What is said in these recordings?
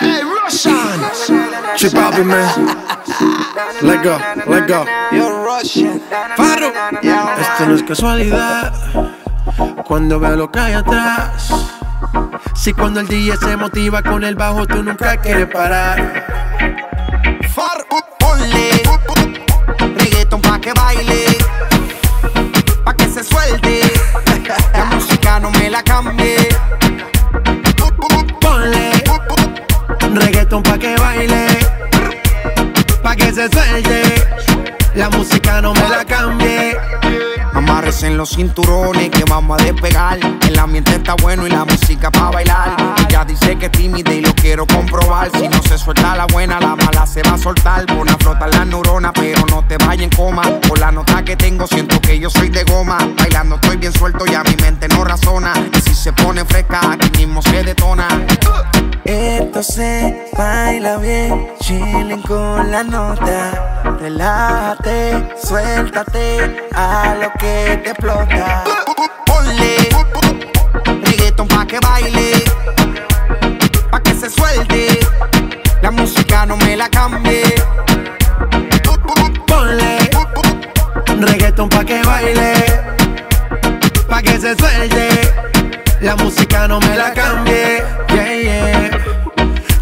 Hey, Russian. Chip Bobby, man. Let go, let go. You're Russian. Faro. Esto no es casualidad. Cuando veo lo que hay atrás. Si cuando el DJ se motiva con el bajo, tú nunca quieres parar. Far, ponle reggaeton pa' que baile, pa' que baile, pa' que se suelte. La música no me la cambie. Amarres en los cinturones que vamos a despegar. El ambiente está bueno y la música pa' bailar. Ella dice que es tímida y lo quiero comprobar. Si no se suelta la buena, la mala se va a soltar. Pon a flotar la neurona, pero no te vayas en coma. Por la nota que tengo, siento que yo soy de goma. Bailando estoy bien suelto, ya mi mente no razona. Y si se pone fresca, aquí mismo se detona. Esto se baila bien, chilling con la nota. Relájate, suéltate a lo que te explota. Ponle reggaeton pa' que baile, pa' que se suelte. La música no me la cambie. Ponle reggaeton pa' que baile, pa' que se suelte. La música no me la cambie. Yeah, yeah.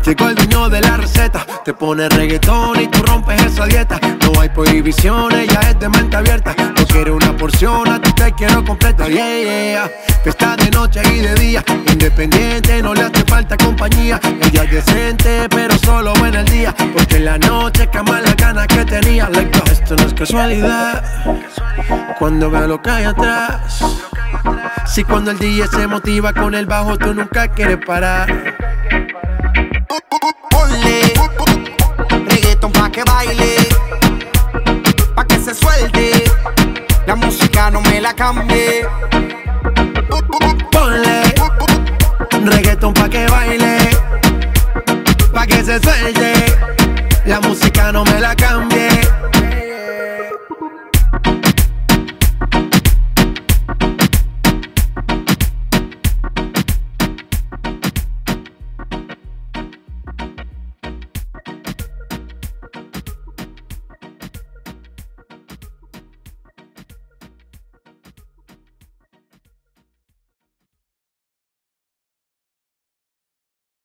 Llegó el dueño de la receta, te pone reggaetón y tú rompes esa dieta. No hay prohibiciones, ya es de mente abierta. No quiero una porción, a ti te quiero completa. Yeah, yeah. Fiesta de noche y de día, independiente, no le hace falta compañía. Ella es decente, pero solo en el día. Porque en la noche cama las ganas que tenía. Esto no es casualidad. Cuando veo lo que hay atrás. Si cuando el DJ se motiva con el bajo, tú nunca quieres parar. La cambie. Ponle reggaeton pa' que baile, pa' que se suelte. La música no me la cambie.